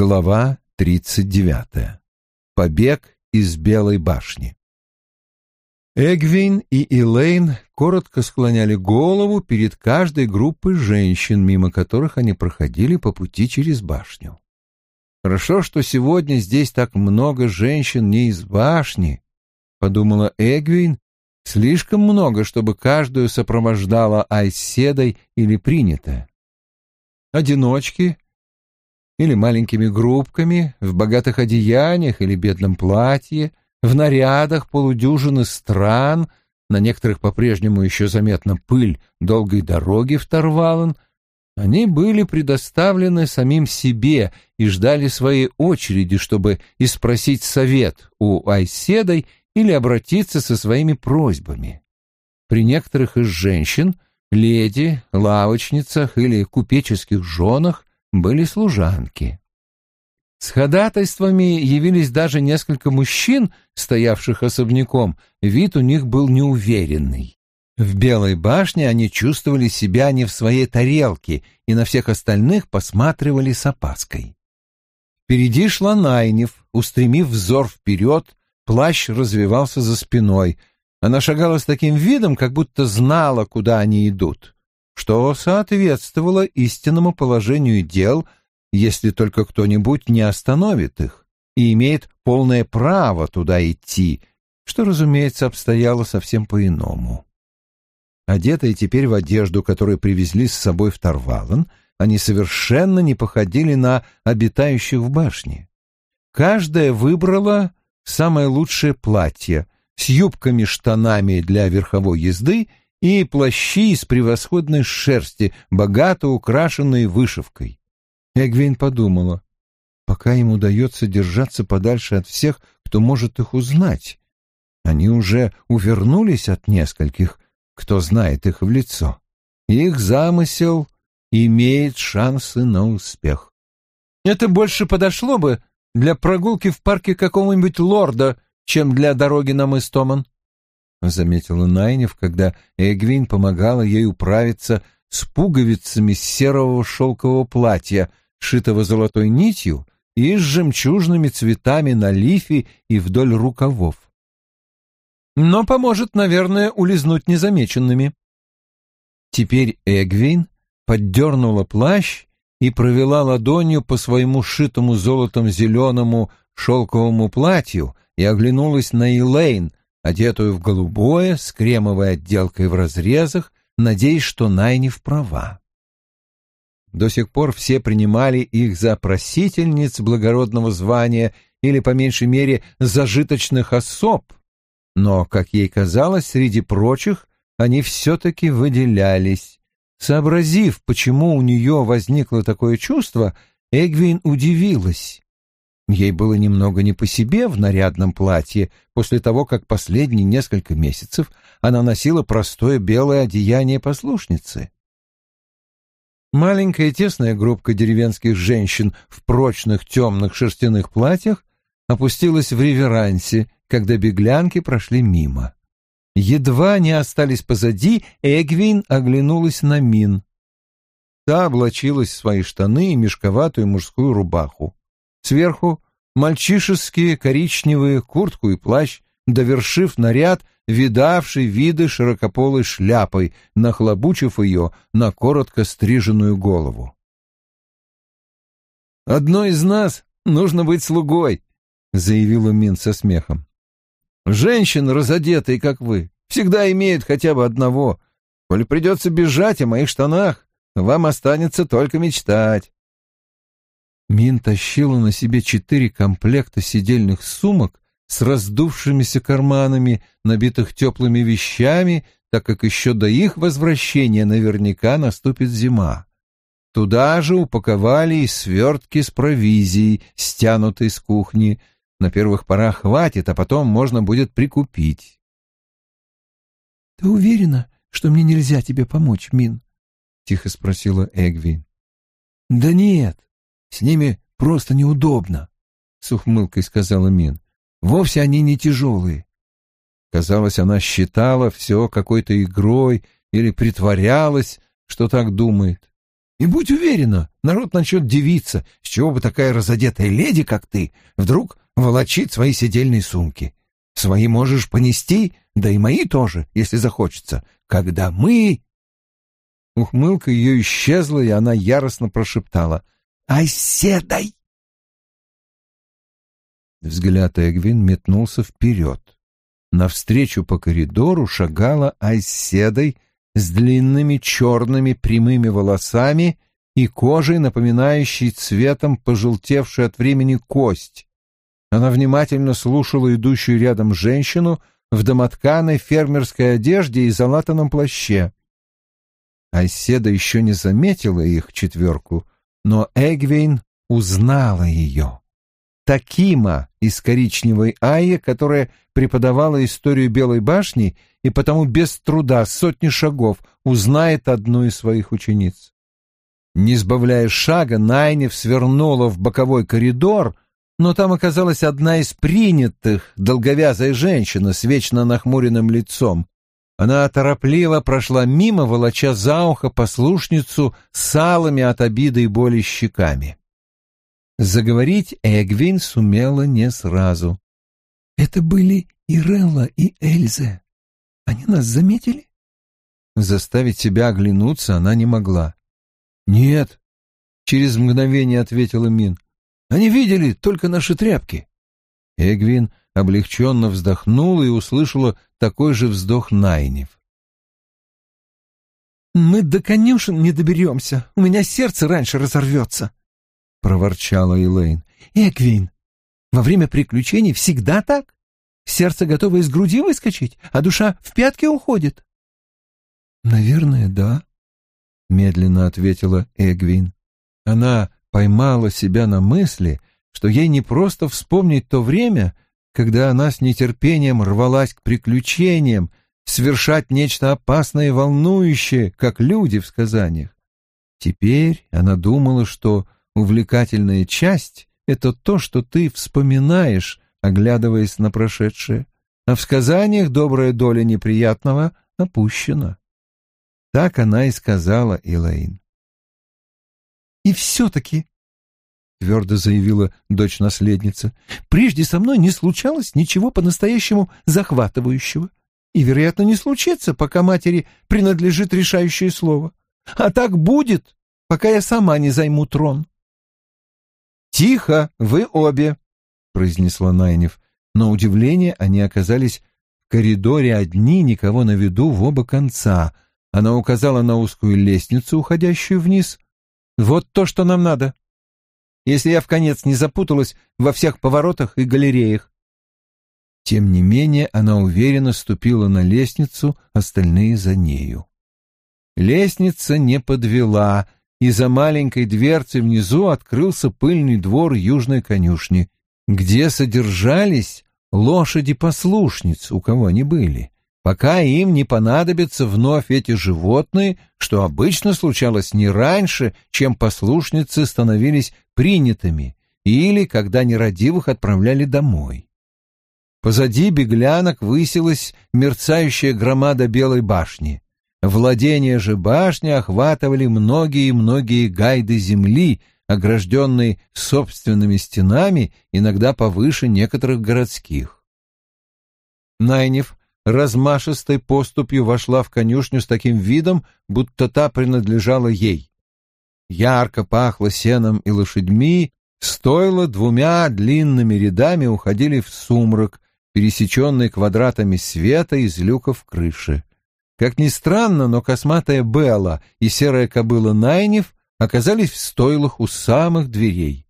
Глава 39. Побег из Белой башни. Эгвин и Элейн коротко склоняли голову перед каждой группой женщин, мимо которых они проходили по пути через башню. «Хорошо, что сегодня здесь так много женщин не из башни», — подумала Эгвин, — «слишком много, чтобы каждую сопровождала айседой или принятая. Одиночки — или маленькими группками, в богатых одеяниях или бедном платье, в нарядах полудюжины стран, на некоторых по-прежнему еще заметна пыль долгой дороги в Тарвалан, они были предоставлены самим себе и ждали своей очереди, чтобы испросить совет у Айседой или обратиться со своими просьбами. При некоторых из женщин, леди, лавочницах или купеческих женах были служанки. С ходатайствами явились даже несколько мужчин, стоявших особняком, вид у них был неуверенный. В Белой башне они чувствовали себя не в своей тарелке и на всех остальных посматривали с опаской. Впереди шла Найнев, устремив взор вперед, плащ развивался за спиной. Она шагала с таким видом, как будто знала, куда они идут что соответствовало истинному положению дел, если только кто-нибудь не остановит их и имеет полное право туда идти, что, разумеется, обстояло совсем по-иному. Одетые теперь в одежду, которую привезли с собой в Тарвалан, они совершенно не походили на обитающих в башне. Каждая выбрала самое лучшее платье с юбками-штанами для верховой езды и плащи из превосходной шерсти, богато украшенные вышивкой. Эгвин подумала, пока им удается держаться подальше от всех, кто может их узнать. Они уже увернулись от нескольких, кто знает их в лицо. Их замысел имеет шансы на успех. Это больше подошло бы для прогулки в парке какого-нибудь лорда, чем для дороги на мыс Томан. — заметила Найнев, когда Эгвин помогала ей управиться с пуговицами серого шелкового платья, шитого золотой нитью и с жемчужными цветами на лифе и вдоль рукавов. Но поможет, наверное, улизнуть незамеченными. Теперь Эгвин поддернула плащ и провела ладонью по своему шитому золотом зеленому шелковому платью и оглянулась на Элейн, одетую в голубое, с кремовой отделкой в разрезах, надеясь, что Найниф права. До сих пор все принимали их за просительниц благородного звания или, по меньшей мере, зажиточных особ, но, как ей казалось, среди прочих они все-таки выделялись. Сообразив, почему у нее возникло такое чувство, Эгвин удивилась. Ей было немного не по себе в нарядном платье после того, как последние несколько месяцев она носила простое белое одеяние послушницы. Маленькая тесная группка деревенских женщин в прочных темных шерстяных платьях опустилась в реверансе, когда беглянки прошли мимо. Едва они остались позади, Эгвин оглянулась на Мин. Та облачилась в свои штаны и мешковатую мужскую рубаху. Сверху мальчишеские коричневые куртку и плащ, довершив наряд, видавший виды широкополой шляпой, нахлобучив ее на коротко стриженную голову. «Одной из нас нужно быть слугой», — заявила Мин со смехом. «Женщины, разодетые, как вы, всегда имеют хотя бы одного. Коли придется бежать о моих штанах, вам останется только мечтать». Мин тащила на себе четыре комплекта сидельных сумок с раздувшимися карманами, набитых теплыми вещами, так как еще до их возвращения наверняка наступит зима. Туда же упаковали и свертки с провизией, стянутой с кухни. На первых порах хватит, а потом можно будет прикупить. — Ты уверена, что мне нельзя тебе помочь, Мин? — тихо спросила Эгви. — Да нет, с ними просто неудобно, — с ухмылкой сказала Мин. Вовсе они не тяжелые. Казалось, она считала все какой-то игрой или притворялась, что так думает. И будь уверена, народ начнет дивиться, с чего бы такая разодетая леди, как ты, вдруг волочит свои сидельные сумки. Свои можешь понести, да и мои тоже, если захочется. Когда мы...» Ухмылка ее исчезла, и она яростно прошептала. «Оседай!» Взгляд Эгвин метнулся вперед. Навстречу по коридору шагала оседой с длинными черными прямыми волосами и кожей, напоминающей цветом пожелтевшую от времени кость. Она внимательно слушала идущую рядом женщину в домотканой фермерской одежде и залатанном плаще. Айседа еще не заметила их четверку, но Эгвейн узнала ее. Такима из коричневой Айи, которая преподавала историю Белой башни и потому без труда сотни шагов узнает одну из своих учениц. Не сбавляя шага, Найнев свернула в боковой коридор, но там оказалась одна из принятых, долговязая женщина с вечно нахмуренным лицом. Она торопливо прошла мимо, волоча за ухо послушницу с алыми от обиды и боли щеками. Заговорить Эгвин сумела не сразу. «Это были Ирелла и Эльза. Они нас заметили?» Заставить себя оглянуться она не могла. «Нет», — через мгновение ответила Мин. «Они видели только наши тряпки». Эгвин облегченно вздохнула и услышала такой же вздох Найнев. «Мы до конюшен не доберемся. У меня сердце раньше разорвется», — проворчала Элейн. «Эквин, во время приключений всегда так? Сердце готово из груди выскочить, а душа в пятки уходит?» «Наверное, да», — медленно ответила Эгвин. Она поймала себя на мысли, что ей не просто вспомнить то время, когда она с нетерпением рвалась к приключениям, совершать нечто опасное и волнующее, как люди в сказаниях. Теперь она думала, что Увлекательная часть — это то, что ты вспоминаешь, оглядываясь на прошедшее, а в сказаниях добрая доля неприятного опущена. Так она и сказала Элейн. «И все-таки», — твердо заявила дочь-наследница, — «прежде со мной не случалось ничего по-настоящему захватывающего, и, вероятно, не случится, пока матери принадлежит решающее слово. А так будет, пока я сама не займу трон». «Тихо, вы обе!» — произнесла Найнев. Но удивление они оказались в коридоре одни, никого на виду в оба конца. Она указала на узкую лестницу, уходящую вниз. «Вот то, что нам надо. Если я в конец не запуталась во всех поворотах и галереях». Тем не менее она уверенно ступила на лестницу, остальные за нею. Лестница не подвела, и за маленькой дверцей внизу открылся пыльный двор южной конюшни, где содержались лошади-послушниц, у кого они были, пока им не понадобятся вновь эти животные, что обычно случалось не раньше, чем послушницы становились принятыми, или когда нерадивых отправляли домой. Позади беглянок высилась мерцающая громада белой башни. Владения же башни охватывали многие-многие гайды земли, огражденные собственными стенами, иногда повыше некоторых городских. Найнев размашистой поступью вошла в конюшню с таким видом, будто та принадлежала ей. Ярко пахло сеном и лошадьми, стоило двумя длинными рядами уходили в сумрак, пересеченный квадратами света из люков крыши. Как ни странно, но косматая Белла и серая кобыла Найнев оказались в стойлах у самых дверей.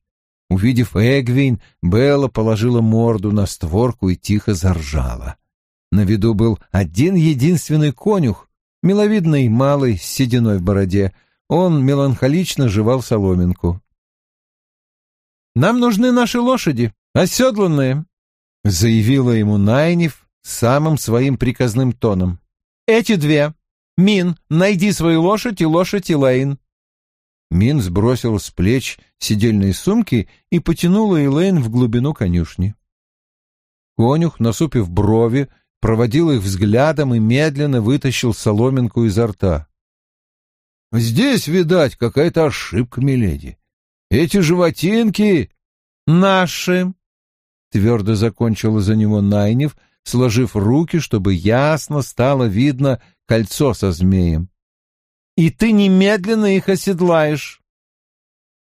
Увидев Эгвин, Белла положила морду на створку и тихо заржала. На виду был один единственный конюх, миловидный малый с сединой в бороде. Он меланхолично жевал соломинку. «Нам нужны наши лошади, оседланные», — заявила ему Найнев самым своим приказным тоном. Эти две. Мин, найди свою лошадь и лошадь Элейн. Мин сбросил с плеч сидельные сумки и потянула Элейн в глубину конюшни. Конюх, насупив брови, проводил их взглядом и медленно вытащил соломинку изо рта. Здесь, видать, какая-то ошибка, миледи. Эти животинки наши, — твердо закончила за него Найнев, сложив руки, чтобы ясно стало видно кольцо со змеем. «И ты немедленно их оседлаешь!»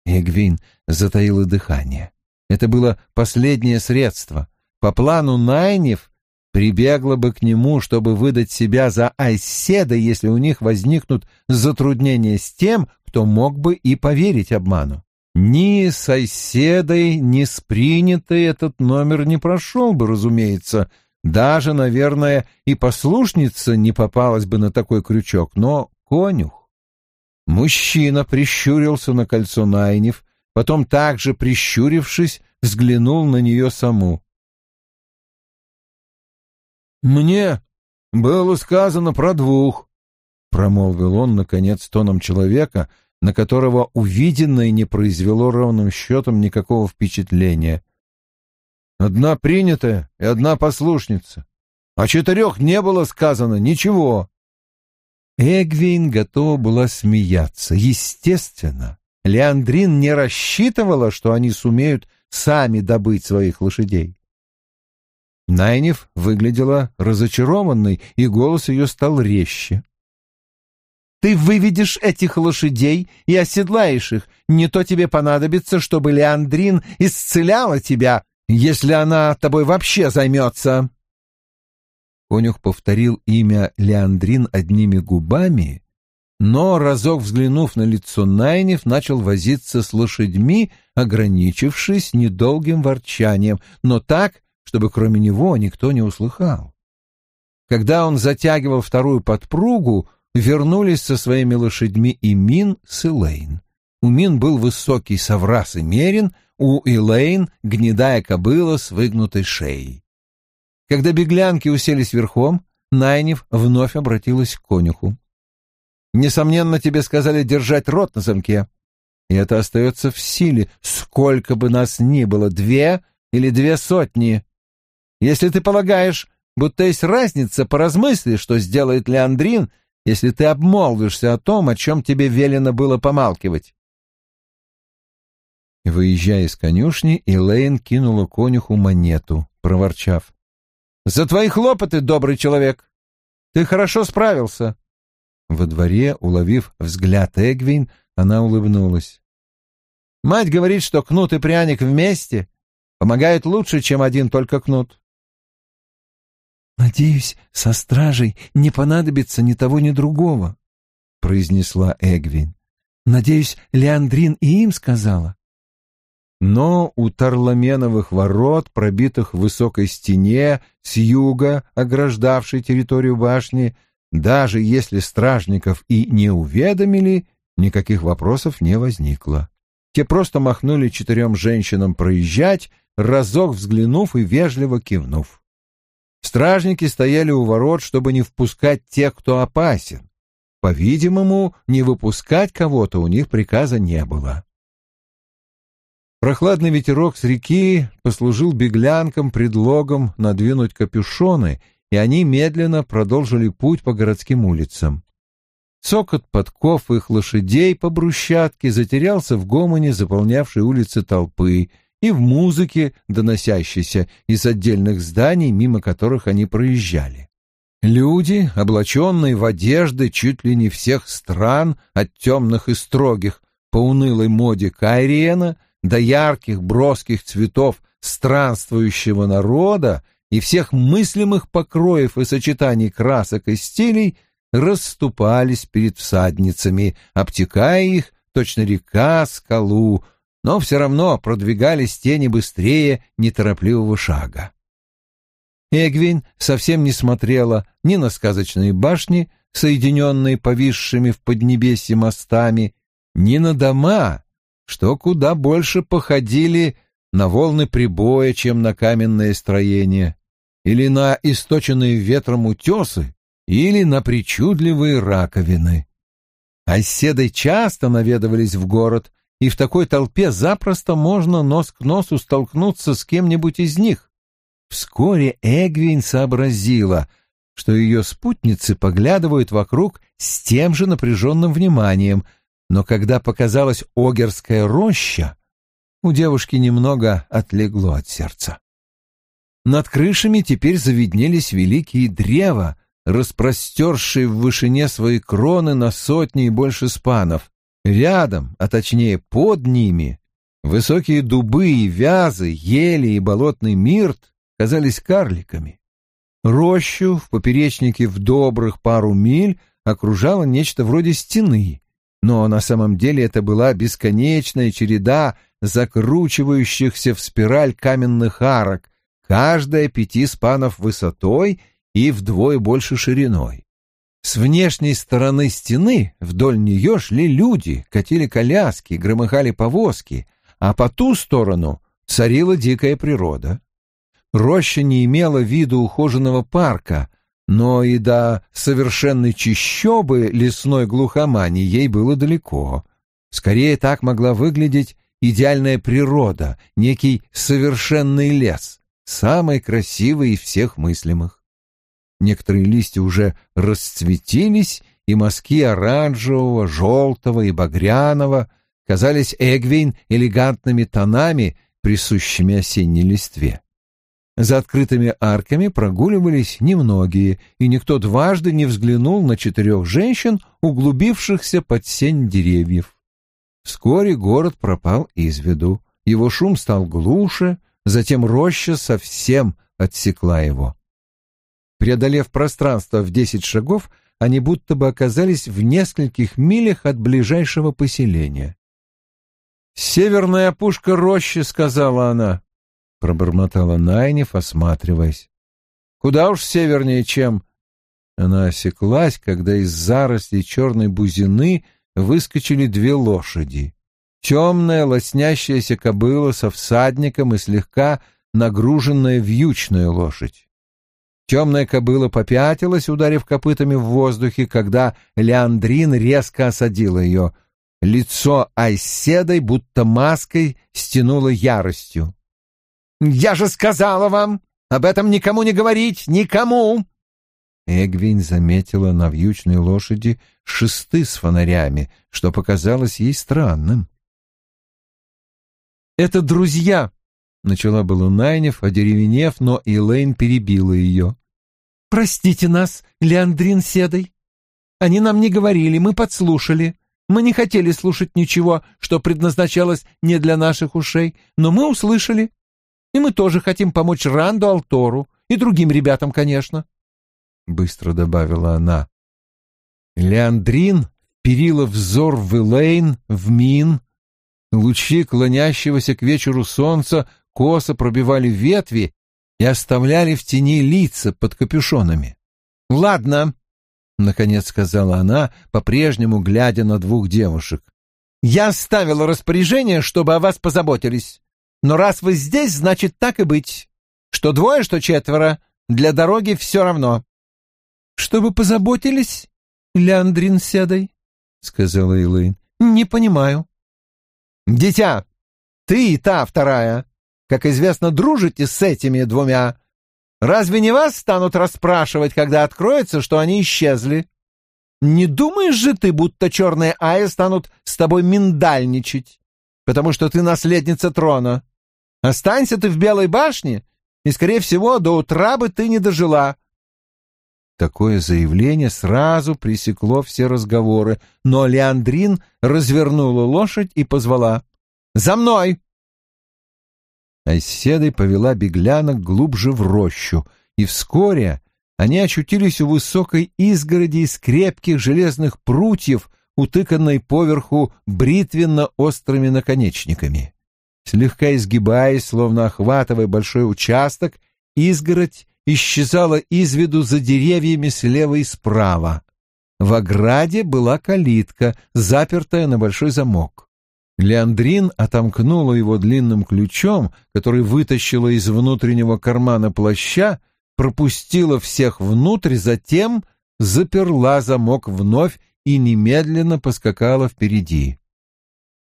Эгвин затаила дыхание. Это было последнее средство. По плану Найнев прибегла бы к нему, чтобы выдать себя за Айседа, если у них возникнут затруднения с тем, кто мог бы и поверить обману. Ни с Айседой, ни с принятой этот номер не прошел бы, разумеется. Даже, наверное, и послушница не попалась бы на такой крючок, но конюх. Мужчина прищурился на кольцо Найнев, потом также прищурившись, взглянул на нее саму. «Мне было сказано про двух», — промолвил он, наконец, тоном человека, на которого увиденное не произвело ровным счетом никакого впечатления. «Одна принятая и одна послушница. О четырех не было сказано ничего». Эгвин готова была смеяться. Естественно, Леандрин не рассчитывала, что они сумеют сами добыть своих лошадей. Найнев выглядела разочарованной, и голос ее стал резче. «Ты выведешь этих лошадей и оседлаешь их. Не то тебе понадобится, чтобы Леандрин исцеляла тебя, если она тобой вообще займется». Конюх повторил имя Леандрин одними губами, но, разок взглянув на лицо Найнев, начал возиться с лошадьми, ограничившись недолгим ворчанием, но так, чтобы кроме него никто не услыхал. Когда он затягивал вторую подпругу, вернулись со своими лошадьми и Мин с Элейн. У Мин был высокий соврас и мерин, у Элейн — гнедая кобыла с выгнутой шеей. Когда беглянки уселись верхом, Найнев вновь обратилась к конюху. «Несомненно, тебе сказали держать рот на замке, и это остается в силе, сколько бы нас ни было, две или две сотни. Если ты полагаешь, будто есть разница, поразмысли, что сделает Леандрин, если ты обмолвишься о том, о чем тебе велено было помалкивать. Выезжая из конюшни, Элейн кинула конюху монету, проворчав. «За твои хлопоты, добрый человек! Ты хорошо справился!» Во дворе, уловив взгляд Эгвин, она улыбнулась. «Мать говорит, что кнут и пряник вместе помогают лучше, чем один только кнут. «Надеюсь, со стражей не понадобится ни того, ни другого», — произнесла Эгвин. «Надеюсь, Леандрин и им сказала». Но у Тарламеновых ворот, пробитых в высокой стене с юга, ограждавшей территорию башни, даже если стражников и не уведомили, никаких вопросов не возникло. Те просто махнули четырем женщинам проезжать, разок взглянув и вежливо кивнув. Стражники стояли у ворот, чтобы не впускать тех, кто опасен. По-видимому, не выпускать кого-то у них приказа не было. Прохладный ветерок с реки послужил беглянкам предлогом надвинуть капюшоны, и они медленно продолжили путь по городским улицам. Цокот подков их лошадей по брусчатке затерялся в гомоне, заполнявшей улицы толпы, и в музыке, доносящейся из отдельных зданий, мимо которых они проезжали. Люди, облаченные в одежды чуть ли не всех стран, от темных и строгих, по унылой моде Кайриена до ярких броских цветов странствующего народа и всех мыслимых покроев и сочетаний красок и стилей, расступались перед всадницами, обтекая их, точно река, скалу, но все равно продвигались тени быстрее неторопливого шага. Эгвин совсем не смотрела ни на сказочные башни, соединенные повисшими в поднебесье мостами, ни на дома, что куда больше походили на волны прибоя, чем на каменное строение, или на источенные ветром утесы, или на причудливые раковины. Оседы часто наведывались в город, и в такой толпе запросто можно нос к носу столкнуться с кем-нибудь из них. Вскоре Эгвин сообразила, что ее спутницы поглядывают вокруг с тем же напряженным вниманием, но когда показалась Огерская роща, у девушки немного отлегло от сердца. Над крышами теперь завиднелись великие древа, распростершие в вышине свои кроны на сотни и больше спанов. Рядом, а точнее под ними, высокие дубы и вязы, ели и болотный мирт казались карликами. Рощу в поперечнике в добрых пару миль окружало нечто вроде стены, но на самом деле это была бесконечная череда закручивающихся в спираль каменных арок, каждая пяти спанов высотой и вдвое больше шириной. С внешней стороны стены вдоль нее шли люди, катили коляски, громыхали повозки, а по ту сторону царила дикая природа. Роща не имела вида ухоженного парка, но и до совершенной чищобы лесной глухомани ей было далеко. Скорее так могла выглядеть идеальная природа, некий совершенный лес, самый красивый из всех мыслимых. Некоторые листья уже расцветились, и мазки оранжевого, желтого и багряного казались Эгвейн элегантными тонами, присущими осенней листве. За открытыми арками прогуливались немногие, и никто дважды не взглянул на четырех женщин, углубившихся под сень деревьев. Вскоре город пропал из виду, его шум стал глуше, затем роща совсем отсекла его. Преодолев пространство в десять шагов, они будто бы оказались в нескольких милях от ближайшего поселения. «Северная опушка рощи», — сказала она пробормотала Найнев, осматриваясь. Куда уж севернее, чем... Она осеклась, когда из зарослей черной бузины выскочили две лошади. Темная, лоснящаяся кобыла со всадником и слегка нагруженная вьючная лошадь. Темная кобыла попятилась, ударив копытами в воздухе, когда Леандрин резко осадила ее. Лицо Айседой, будто маской, стянуло яростью. «Я же сказала вам! Об этом никому не говорить! Никому!» Эгвин заметила на вьючной лошади шесты с фонарями, что показалось ей странным. «Это друзья!» — начала было Найнев, одеревенев, но Элейн перебила ее. «Простите нас, Леандрин Седой. Они нам не говорили, мы подслушали. Мы не хотели слушать ничего, что предназначалось не для наших ушей, но мы услышали. И мы тоже хотим помочь Ранду Алтору и другим ребятам, конечно. Быстро добавила она. Леандрин перила взор в Элейн, в Мин. Лучи клонящегося к вечеру солнца косо пробивали ветви и оставляли в тени лица под капюшонами. «Ладно», — наконец сказала она, по-прежнему глядя на двух девушек. «Я оставила распоряжение, чтобы о вас позаботились. Но раз вы здесь, значит, так и быть. Что двое, что четверо, для дороги все равно. — Чтобы позаботились, Леандрин Седой, — сказала Элэйн. — Не понимаю. — Дитя, ты и та вторая, как известно, дружите с этими двумя. Разве не вас станут расспрашивать, когда откроется, что они исчезли? Не думаешь же ты, будто черные Аи станут с тобой миндальничать, потому что ты наследница трона? Останься ты в Белой башне, и, скорее всего, до утра бы ты не дожила. Такое заявление сразу пресекло все разговоры, но Леандрин развернула лошадь и позвала «За мной!». Айседой повела беглянок глубже в рощу, и вскоре они очутились у высокой изгороди из крепких железных прутьев, утыканной поверху бритвенно-острыми наконечниками. Слегка изгибаясь, словно охватывая большой участок, изгородь исчезала из виду за деревьями слева и справа. В ограде была калитка, запертая на большой замок. Леандрин отомкнула его длинным ключом, который вытащила из внутреннего кармана плаща, пропустила всех внутрь, затем заперла замок вновь и немедленно поскакала впереди.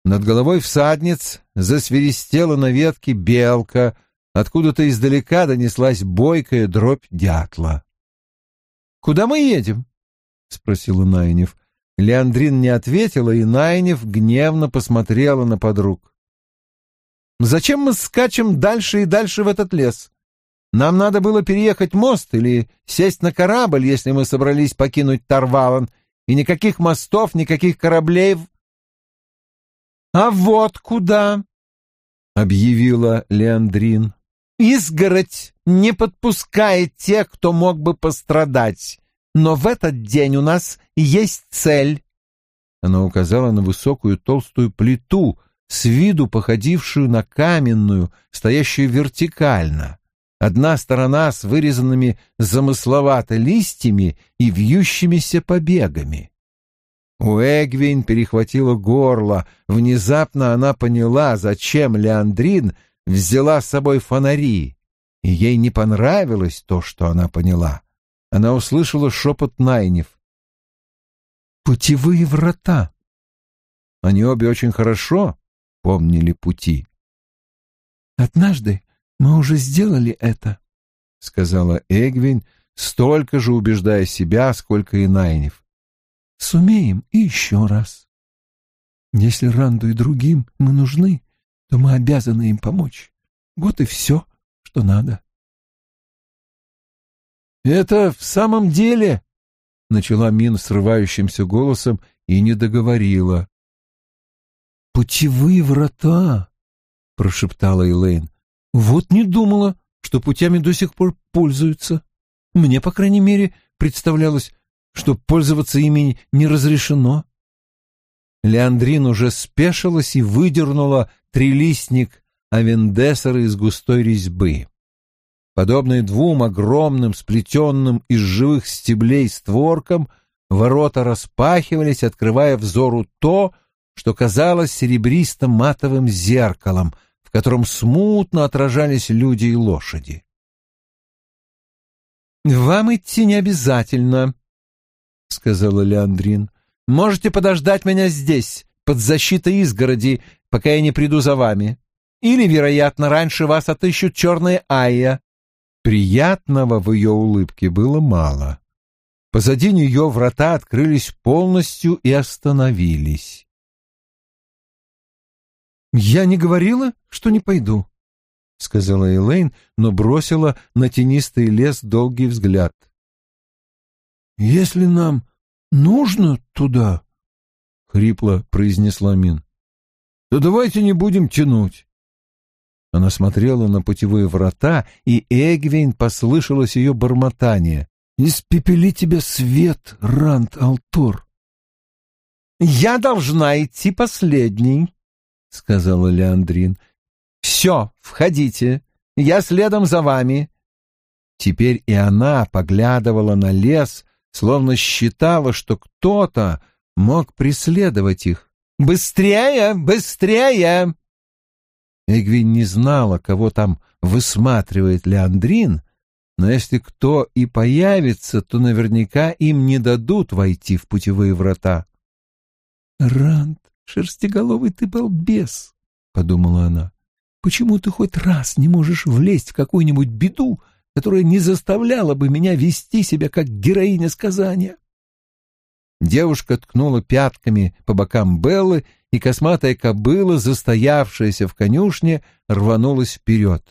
Над головой всадниц засверистела на ветке белка, откуда-то издалека донеслась бойкая дробь дятла. куда мы едем?» — спросила Найнев. Леандрин не ответила, и Найнев гневно посмотрела на подруг. «Зачем мы скачем дальше и дальше в этот лес? Нам надо было переехать мост или сесть на корабль, если мы собрались покинуть Тарвалан, и никаких мостов, никаких кораблей. А вот куда, объявила Леандрин. Изгородь не подпускает тех, кто мог бы пострадать. Но в этот день у нас есть цель. Она указала на высокую толстую плиту, с виду походившую на каменную, стоящую вертикально. Одна сторона с вырезанными замысловато листьями и вьющимися побегами. У Эгвин перехватило горло. Внезапно она поняла, зачем Леандрин взяла с собой фонари. И ей не понравилось то, что она поняла. Она услышала шепот Найнев. «Путевые врата». Они обе очень хорошо помнили пути. «Однажды мы уже сделали это, — сказала Эгвин, столько же убеждая себя, сколько и Найнев. Сумеем и еще раз. Если Ранду и другим мы нужны, то мы обязаны им помочь. Вот и все, что надо. «Это в самом деле...» — начала Мин срывающимся голосом и не договорила. «Путевые врата!» — прошептала Элейн. Вот не думала, что путями до сих пор пользуются. Мне, по крайней мере, представлялось, что пользоваться ими не разрешено. Леандрин уже спешилась и выдернула трилистник авендесера из густой резьбы. Подобные двум огромным, сплетенным из живых стеблей створкам, ворота распахивались, открывая взору то, что казалось серебристо-матовым зеркалом — в котором смутно отражались люди и лошади. «Вам идти не обязательно», — сказала Леандрин. «Можете подождать меня здесь, под защитой изгороди, пока я не приду за вами. Или, вероятно, раньше вас отыщут черные Айя». Приятного в ее улыбке было мало. Позади нее врата открылись полностью и остановились. «Я не говорила, что не пойду», — сказала Элейн, но бросила на тенистый лес долгий взгляд. «Если нам нужно туда», — хрипло произнесла Мин, — «то давайте не будем тянуть». Она смотрела на путевые врата, и Эгвейн послышалось ее бормотание. «Испепели тебя свет, Рант Алтор!» «Я должна идти последней», — сказала Леандрин. «Все, входите, я следом за вами». Теперь и она поглядывала на лес, словно считала, что кто-то мог преследовать их. «Быстрее, быстрее!» Эгвин не знала, кого там высматривает Леандрин, но если кто и появится, то наверняка им не дадут войти в путевые врата. «Ранд, «Шерстиголовый ты балбес», — подумала она. «Почему ты хоть раз не можешь влезть в какую-нибудь беду, которая не заставляла бы меня вести себя как героиня сказания?» Девушка ткнула пятками по бокам Беллы, и косматая кобыла, застоявшаяся в конюшне, рванулась вперед.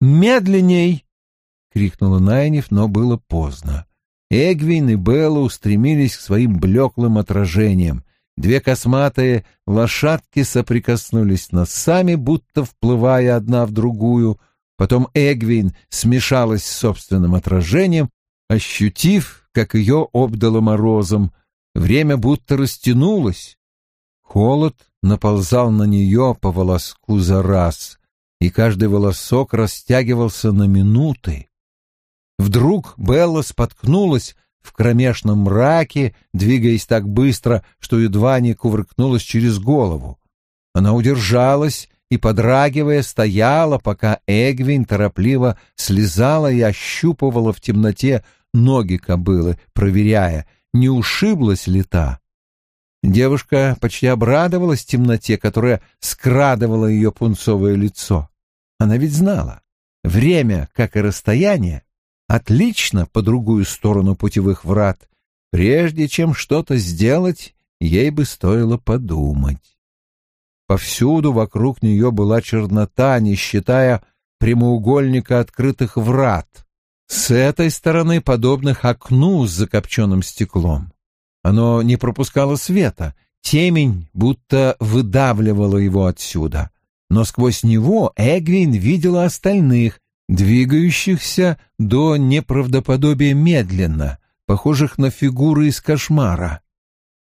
«Медленней!» — крикнула Найнев, но было поздно. Эгвин и Белла устремились к своим блеклым отражениям. Две косматые лошадки соприкоснулись носами, будто вплывая одна в другую. Потом Эгвин смешалась с собственным отражением, ощутив, как ее обдало морозом. Время будто растянулось. Холод наползал на нее по волоску за раз, и каждый волосок растягивался на минуты. Вдруг Белла споткнулась в кромешном мраке, двигаясь так быстро, что едва не кувыркнулась через голову. Она удержалась и, подрагивая, стояла, пока Эгвин торопливо слезала и ощупывала в темноте ноги кобылы, проверяя, не ушиблась ли та. Девушка почти обрадовалась темноте, которая скрадывала ее пунцовое лицо. Она ведь знала, время, как и расстояние, отлично по другую сторону путевых врат. Прежде чем что-то сделать, ей бы стоило подумать. Повсюду вокруг нее была чернота, не считая прямоугольника открытых врат. С этой стороны подобных окну с закопченным стеклом. Оно не пропускало света, темень будто выдавливала его отсюда. Но сквозь него Эгвин видела остальных, двигающихся до неправдоподобия медленно, похожих на фигуры из кошмара.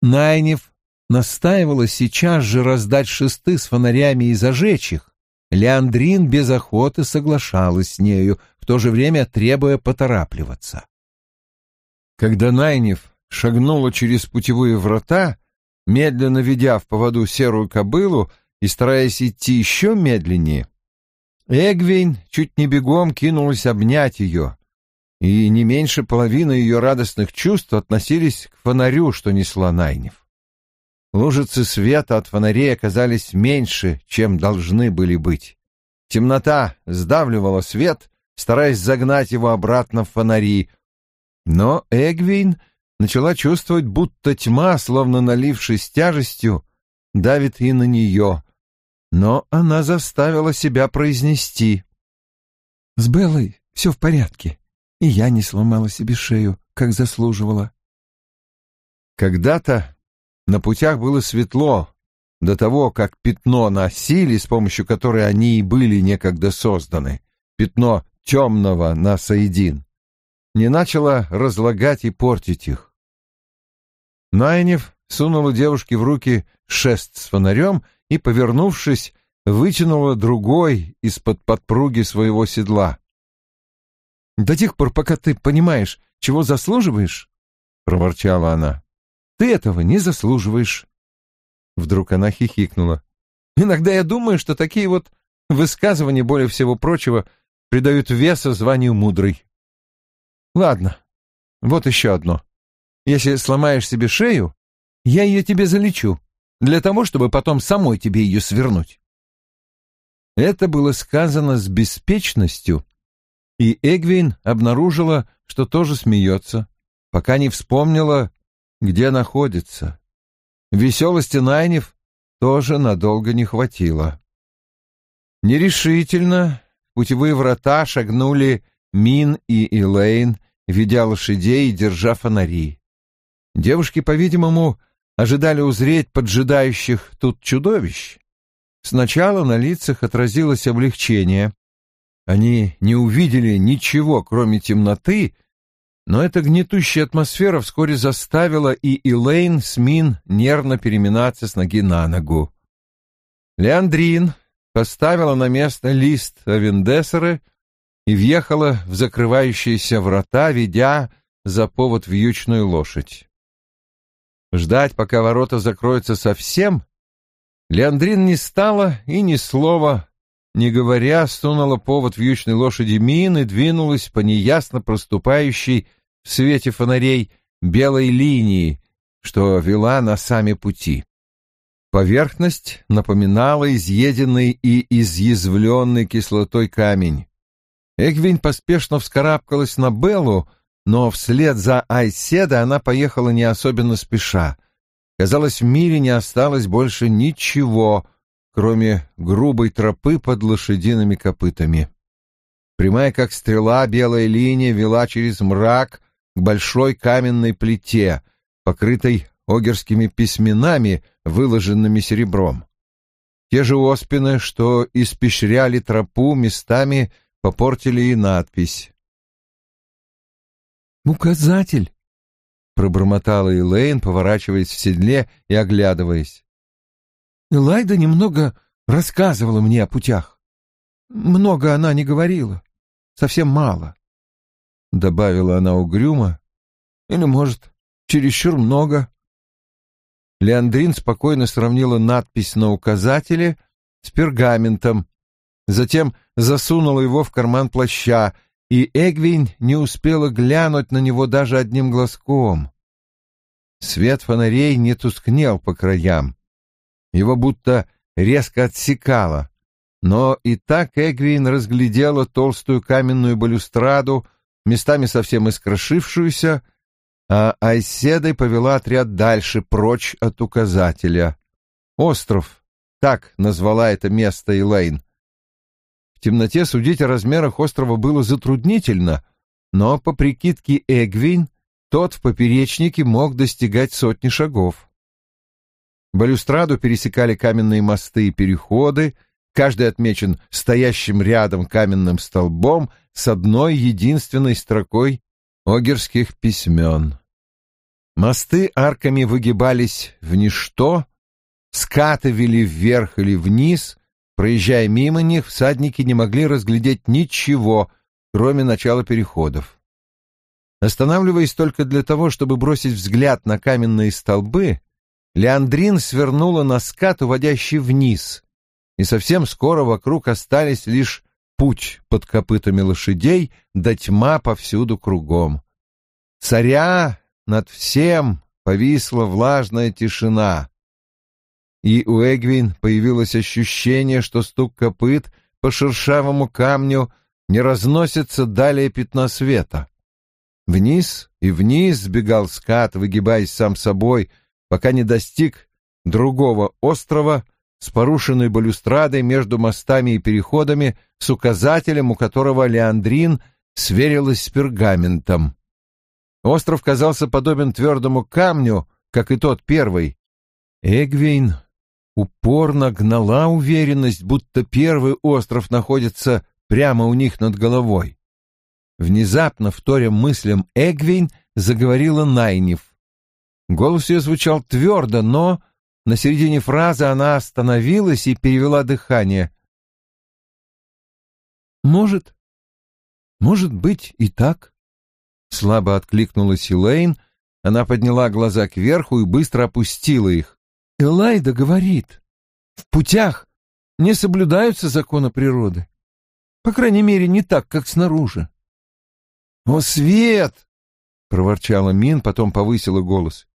Найнев настаивала сейчас же раздать шесты с фонарями и зажечь их. Леандрин без охоты соглашалась с нею, в то же время требуя поторапливаться. Когда Найнев шагнула через путевые врата, медленно ведя в поводу серую кобылу и стараясь идти еще медленнее, Эгвин чуть не бегом кинулась обнять ее, и не меньше половины ее радостных чувств относились к фонарю, что несла Найнев. Лужицы света от фонарей оказались меньше, чем должны были быть. Темнота сдавливала свет, стараясь загнать его обратно в фонари. Но Эгвин начала чувствовать, будто тьма, словно налившись тяжестью, давит и на нее. Но она заставила себя произнести. «С Беллой все в порядке, и я не сломала себе шею, как заслуживала». Когда-то на путях было светло, до того, как пятно на силе, с помощью которой они и были некогда созданы, пятно темного на Саидин, не начало разлагать и портить их. Найнев сунула девушке в руки шест с фонарем и, повернувшись, вытянула другой из-под подпруги своего седла. «До тех пор, пока ты понимаешь, чего заслуживаешь, — проворчала она, ты этого не заслуживаешь. Вдруг она хихикнула. Иногда я думаю, что такие вот высказывания, более всего прочего, придают веса званию мудрой. Ладно, вот еще одно. Если сломаешь себе шею, я ее тебе залечу, для того, чтобы потом самой тебе ее свернуть. Это было сказано с беспечностью, и Эгвин обнаружила, что тоже смеется, пока не вспомнила, где находится. Веселости Найнев тоже надолго не хватило. Нерешительно путевые врата шагнули Мин и Элейн, ведя лошадей и держа фонари. Девушки, по-видимому, ожидали узреть поджидающих тут чудовищ. Сначала на лицах отразилось облегчение. Они не увидели ничего, кроме темноты, но эта гнетущая атмосфера вскоре заставила и Элейн с Мин нервно переминаться с ноги на ногу. Леандрин поставила на место лист Авендесеры и въехала в закрывающиеся врата, ведя за повод вьючную лошадь. Ждать, пока ворота закроются совсем, Леандрин не стала и ни слова, не говоря, сунула повод вьючной лошади Мин и двинулась по неясно проступающей в свете фонарей белой линии, что вела на сами пути. Поверхность напоминала изъеденный и изъязвленный кислотой камень. Эгвин поспешно вскарабкалась на Беллу, но вслед за Айседа она поехала не особенно спеша. Казалось, в мире не осталось больше ничего, кроме грубой тропы под лошадиными копытами. Прямая как стрела белая линия вела через мрак к большой каменной плите, покрытой огерскими письменами, выложенными серебром. Те же оспины, что испещряли тропу, местами попортили и надпись. «Указатель!» — пробормотала Элейн, поворачиваясь в седле и оглядываясь. Элайда немного рассказывала мне о путях. Много она не говорила, совсем мало добавила она угрюмо, или, может, чересчур много. Леандрин спокойно сравнила надпись на указателе с пергаментом, затем засунула его в карман плаща, и Эгвин не успела глянуть на него даже одним глазком. Свет фонарей не тускнел по краям. Его будто резко отсекало, но и так Эгвин разглядела толстую каменную балюстраду, местами совсем искрошившуюся, а Айседой повела отряд дальше, прочь от указателя. Остров, так назвала это место Элейн. В темноте судить о размерах острова было затруднительно, но по прикидке Эгвин тот в поперечнике мог достигать сотни шагов. Балюстраду пересекали каменные мосты и переходы, каждый отмечен стоящим рядом каменным столбом с одной единственной строкой огерских письмен. Мосты арками выгибались в ничто, скаты вели вверх или вниз, проезжая мимо них, всадники не могли разглядеть ничего, кроме начала переходов. Останавливаясь только для того, чтобы бросить взгляд на каменные столбы, Леандрин свернула на скат, уводящий вниз, и совсем скоро вокруг остались лишь путь под копытами лошадей да тьма повсюду кругом. Царя над всем повисла влажная тишина, и у Эгвин появилось ощущение, что стук копыт по шершавому камню не разносится далее пятна света. Вниз и вниз сбегал скат, выгибаясь сам собой, пока не достиг другого острова с порушенной балюстрадой между мостами и переходами, с указателем, у которого Леандрин сверилась с пергаментом. Остров казался подобен твердому камню, как и тот первый. Эгвейн упорно гнала уверенность, будто первый остров находится прямо у них над головой. Внезапно, вторя мыслям Эгвейн, заговорила Найниф. Голос ее звучал твердо, но на середине фразы она остановилась и перевела дыхание. «Может, может быть и так», Слабо откликнулась Элейн, она подняла глаза кверху и быстро опустила их. Элайда говорит, в путях не соблюдаются законы природы. По крайней мере, не так, как снаружи. «О, свет!» — проворчала Мин, потом повысила голос.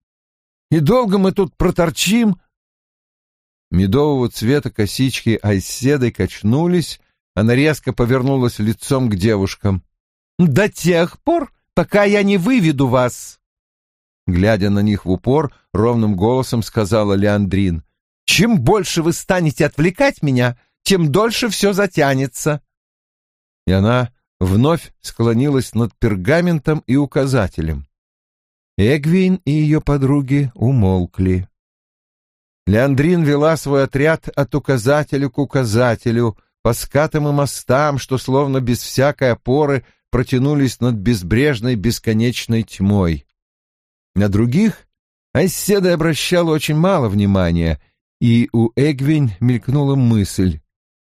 «И долго мы тут проторчим?» Медового цвета косички Айседой качнулись, она резко повернулась лицом к девушкам. «До тех пор, пока я не выведу вас!» Глядя на них в упор, ровным голосом сказала Леандрин. «Чем больше вы станете отвлекать меня, тем дольше все затянется!» И она вновь склонилась над пергаментом и указателем. Эгвин и ее подруги умолкли. Леандрин вела свой отряд от указателя к указателю, по скатам и мостам, что словно без всякой опоры протянулись над безбрежной бесконечной тьмой. На других Айседа обращала очень мало внимания, и у Эгвин мелькнула мысль,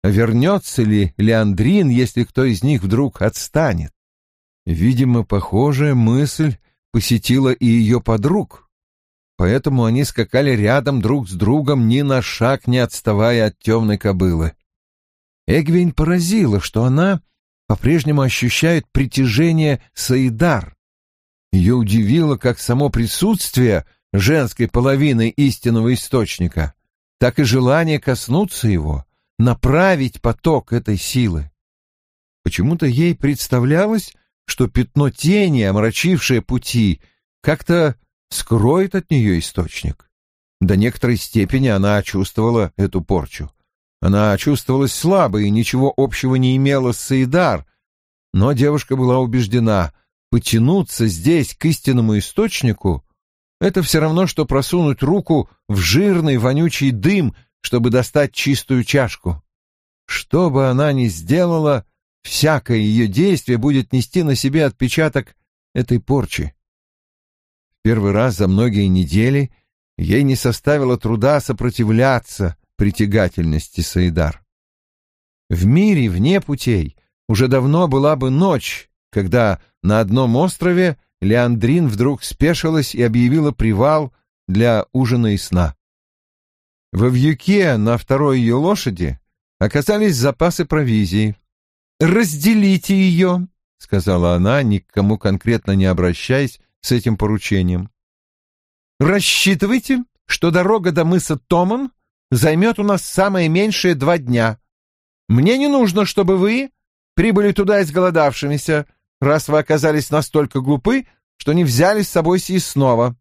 вернется ли Леандрин, если кто из них вдруг отстанет. Видимо, похожая мысль посетила и ее подруг, поэтому они скакали рядом друг с другом, ни на шаг не отставая от темной кобылы. Эгвин поразила, что она по-прежнему ощущает притяжение Саидар. Ее удивило как само присутствие женской половины истинного источника, так и желание коснуться его, направить поток этой силы. Почему-то ей представлялось, что пятно тени, омрачившее пути, как-то скроет от нее источник. До некоторой степени она чувствовала эту порчу. Она чувствовалась слабой и ничего общего не имела с Саидар, но девушка была убеждена, потянуться здесь к истинному источнику — это все равно, что просунуть руку в жирный вонючий дым, чтобы достать чистую чашку. Что бы она ни сделала, всякое ее действие будет нести на себе отпечаток этой порчи. В первый раз за многие недели ей не составило труда сопротивляться притягательности Саидар. В мире вне путей уже давно была бы ночь, когда на одном острове Леандрин вдруг спешилась и объявила привал для ужина и сна. Во вьюке на второй ее лошади оказались запасы провизии. «Разделите ее», — сказала она, ни к кому конкретно не обращаясь с этим поручением. «Рассчитывайте, что дорога до мыса Томан займет у нас самое меньшее два дня. Мне не нужно, чтобы вы прибыли туда изголодавшимися, раз вы оказались настолько глупы, что не взяли с собой снова.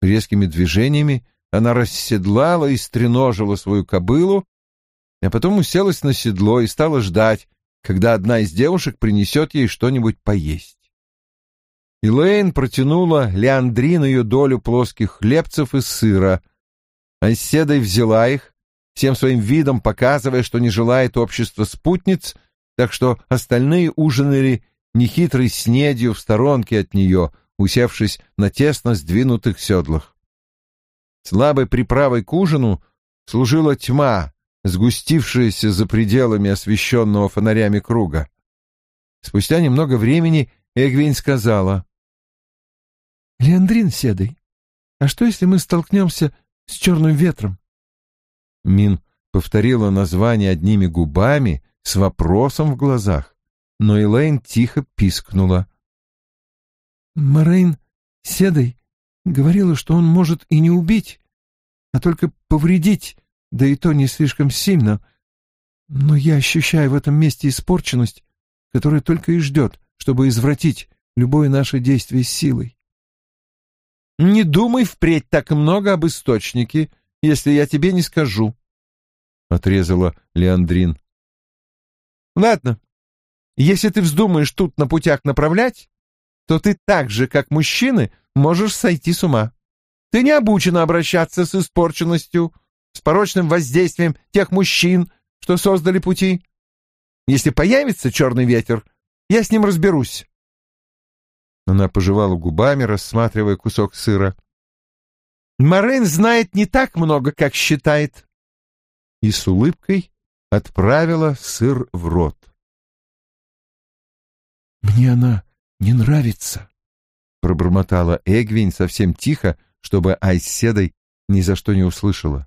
Резкими движениями она расседлала и стреножила свою кобылу, а потом уселась на седло и стала ждать, когда одна из девушек принесет ей что-нибудь поесть. Элейн протянула Леандрин ее долю плоских хлебцев и сыра. Оседой взяла их, всем своим видом показывая, что не желает общества спутниц, так что остальные ужинали нехитрой снедью в сторонке от нее, усевшись на тесно сдвинутых седлах. Слабой приправой к ужину служила тьма, сгустившаяся за пределами освещенного фонарями круга. Спустя немного времени Эгвин сказала. «Леандрин седой, а что, если мы столкнемся с черным ветром?» Мин повторила название одними губами с вопросом в глазах, но Элейн тихо пискнула. «Морейн седой говорила, что он может и не убить, а только повредить, да и то не слишком сильно. Но я ощущаю в этом месте испорченность, которая только и ждет, чтобы извратить любое наше действие силой. «Не думай впредь так много об источнике, если я тебе не скажу», — отрезала Леандрин. «Ладно, если ты вздумаешь тут на путях направлять, то ты так же, как мужчины, можешь сойти с ума. Ты не обучена обращаться с испорченностью, с порочным воздействием тех мужчин, что создали пути. Если появится черный ветер, я с ним разберусь. Она пожевала губами, рассматривая кусок сыра. Морейн знает не так много, как считает. И с улыбкой отправила сыр в рот. «Мне она не нравится», — пробормотала Эгвин совсем тихо, чтобы Айседой ни за что не услышала.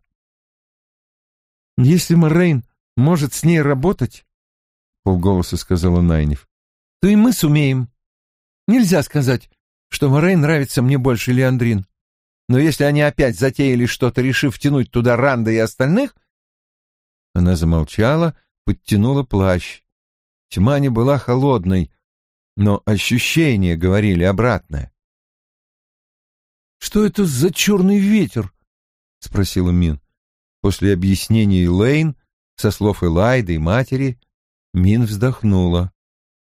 «Если Морейн может с ней работать, — полголоса сказала Найнев, — то и мы сумеем. Нельзя сказать, что Морейн нравится мне больше Леандрин. Но если они опять затеяли что-то, решив втянуть туда Ранда и остальных...» Она замолчала, подтянула плащ. Тьма не была холодной, но ощущения говорили обратное. «Что это за черный ветер?» — спросила Мин. После объяснений Лейн, со слов Элайды и матери, Мин вздохнула.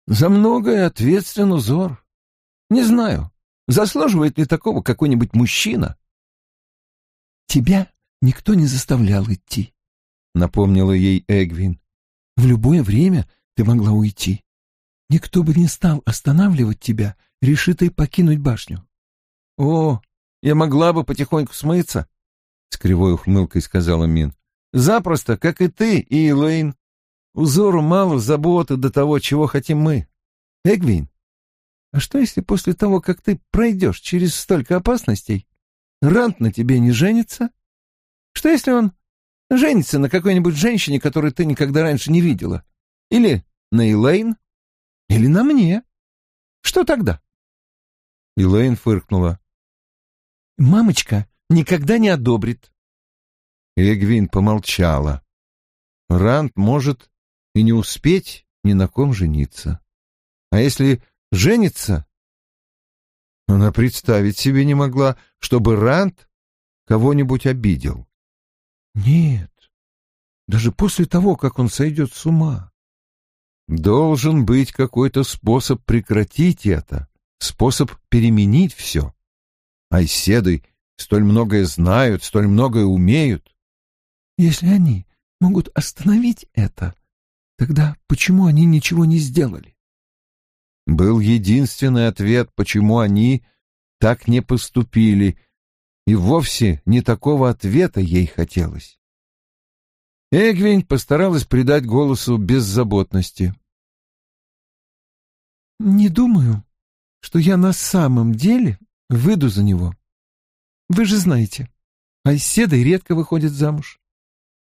«За многое ответственен узор. Не знаю, заслуживает ли такого какой-нибудь мужчина?» «Тебя никто не заставлял идти», — напомнила ей Эгвин. «В любое время ты могла уйти. Никто бы не стал останавливать тебя, решитой покинуть башню». «О, я могла бы потихоньку смыться», с кривой ухмылкой сказала Мин. Запросто, как и ты, и Элейн. Узору мало заботы до того, чего хотим мы. Эгвин, а что если после того, как ты пройдешь через столько опасностей, Рант на тебе не женится? Что если он женится на какой-нибудь женщине, которую ты никогда раньше не видела? Или на Элейн? Или на мне? Что тогда? Элейн фыркнула. «Мамочка никогда не одобрит. Эгвин помолчала. Ранд может и не успеть ни на ком жениться. А если женится? Она представить себе не могла, чтобы Ранд кого-нибудь обидел. Нет, даже после того, как он сойдет с ума. Должен быть какой-то способ прекратить это, способ переменить все. Айседы столь многое знают, столь многое умеют. Если они могут остановить это, тогда почему они ничего не сделали? Был единственный ответ, почему они так не поступили, и вовсе не такого ответа ей хотелось. Эгвин постаралась придать голосу беззаботности. «Не думаю, что я на самом деле выйду за него. Вы же знаете, Айседа редко выходит замуж.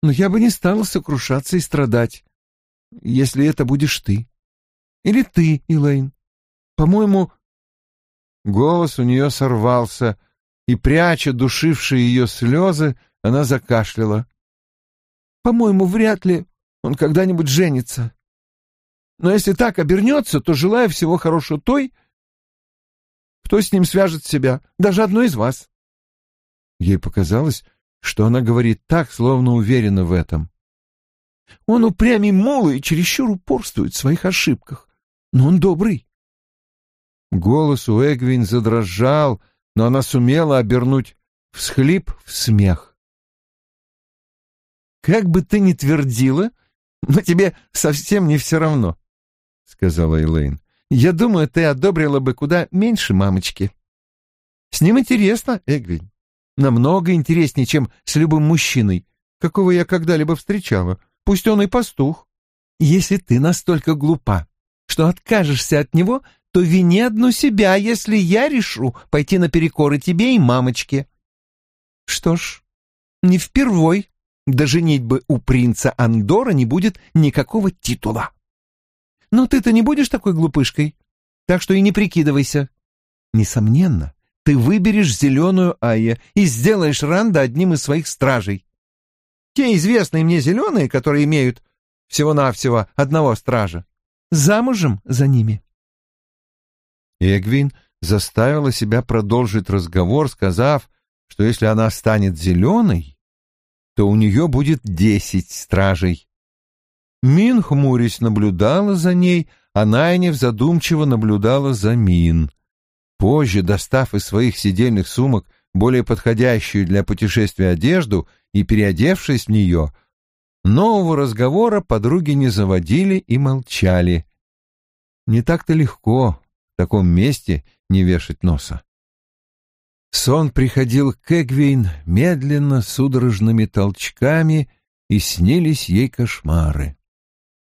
Но я бы не стала сокрушаться и страдать, если это будешь ты. Или ты, Элейн. По-моему...» Голос у нее сорвался, и, пряча душившие ее слезы, она закашляла. «По-моему, вряд ли он когда-нибудь женится. Но если так обернется, то желаю всего хорошего той, кто с ним свяжет себя, даже одной из вас. Ей показалось, что она говорит так, словно уверена в этом. Он упрямый мул и чересчур упорствует в своих ошибках, но он добрый. Голос у Эгвин задрожал, но она сумела обернуть всхлип в смех. «Как бы ты ни твердила, но тебе совсем не все равно», — сказала Элейн. «Я думаю, ты одобрила бы куда меньше мамочки. С ним интересно, Эгвин, намного интереснее, чем с любым мужчиной, какого я когда-либо встречала, пусть он и пастух. Если ты настолько глупа, что откажешься от него, то вини одну себя, если я решу пойти наперекор и тебе, и мамочке. Что ж, не впервой до женитьбы у принца Андора не будет никакого титула. Но ты-то не будешь такой глупышкой, так что и не прикидывайся. Несомненно, ты выберешь зеленую Айя и сделаешь Ранда одним из своих стражей. Те известные мне зеленые, которые имеют всего-навсего одного стража, замужем за ними. Эгвин заставила себя продолжить разговор, сказав, что если она станет зеленой, то у нее будет десять стражей. Мин, хмурясь, наблюдала за ней, а Найнев задумчиво наблюдала за Мин. Позже, достав из своих сидельных сумок более подходящую для путешествия одежду и переодевшись в нее, нового разговора подруги не заводили и молчали. Не так-то легко в таком месте не вешать носа. Сон приходил к Эгвейн медленно, судорожными толчками, и снились ей кошмары.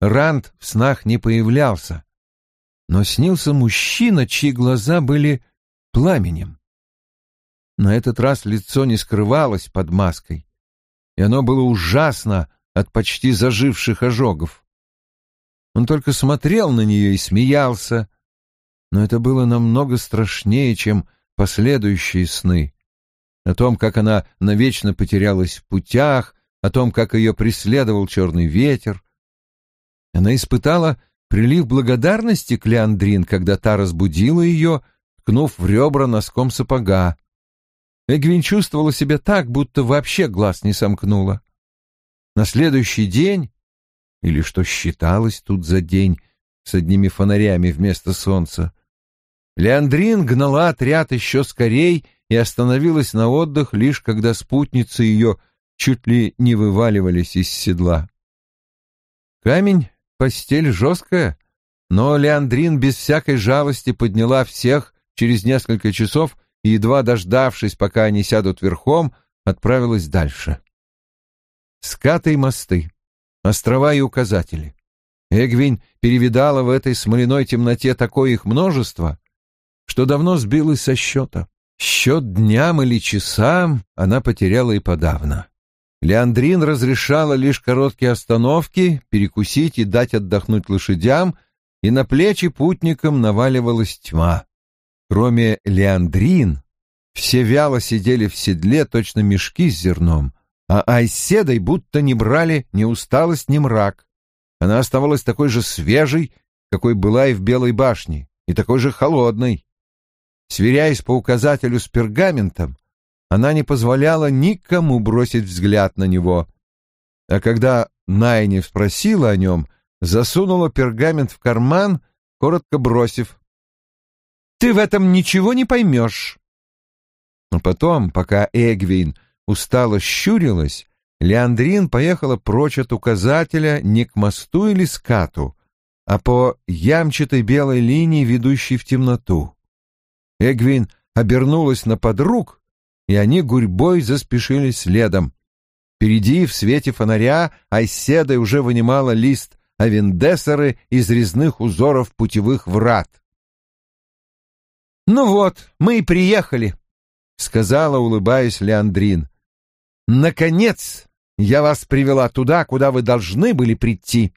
Ранд в снах не появлялся, но снился мужчина, чьи глаза были пламенем. На этот раз лицо не скрывалось под маской, и оно было ужасно от почти заживших ожогов. Он только смотрел на нее и смеялся, но это было намного страшнее, чем последующие сны. О том, как она навечно потерялась в путях, о том, как ее преследовал черный ветер. Она испытала прилив благодарности к Леандрин, когда та разбудила ее, ткнув в ребра носком сапога. Эгвин чувствовала себя так, будто вообще глаз не сомкнула. На следующий день, или что считалось тут за день, с одними фонарями вместо солнца, Леандрин гнала отряд еще скорей и остановилась на отдых, лишь когда спутницы ее чуть ли не вываливались из седла. Камень — постель жесткая, но Леандрин без всякой жалости подняла всех через несколько часов и, едва дождавшись, пока они сядут верхом, отправилась дальше. Скаты и мосты, острова и указатели. Эгвин перевидала в этой смоляной темноте такое их множество, что давно сбилась со счета. Счет дням или часам она потеряла и подавно. Леандрин разрешала лишь короткие остановки, перекусить и дать отдохнуть лошадям, и на плечи путникам наваливалась тьма. Кроме Леандрин, все вяло сидели в седле, точно мешки с зерном, а Айседой будто не брали ни усталость, ни мрак. Она оставалась такой же свежей, какой была и в Белой башне, и такой же холодной. Сверяясь по указателю с пергаментом, она не позволяла никому бросить взгляд на него. А когда Найни спросила о нем, засунула пергамент в карман, коротко бросив «Ты в этом ничего не поймешь». Но потом, пока Эгвин устало щурилась, Леандрин поехала прочь от указателя не к мосту или скату, а по ямчатой белой линии, ведущей в темноту. Эгвин обернулась на подруг, и они гурьбой заспешили следом. Впереди, в свете фонаря, Айседа уже вынимала лист Авендесеры из резных узоров путевых врат. «Ну вот, мы и приехали», — сказала, улыбаясь Леандрин. «Наконец я вас привела туда, куда вы должны были прийти».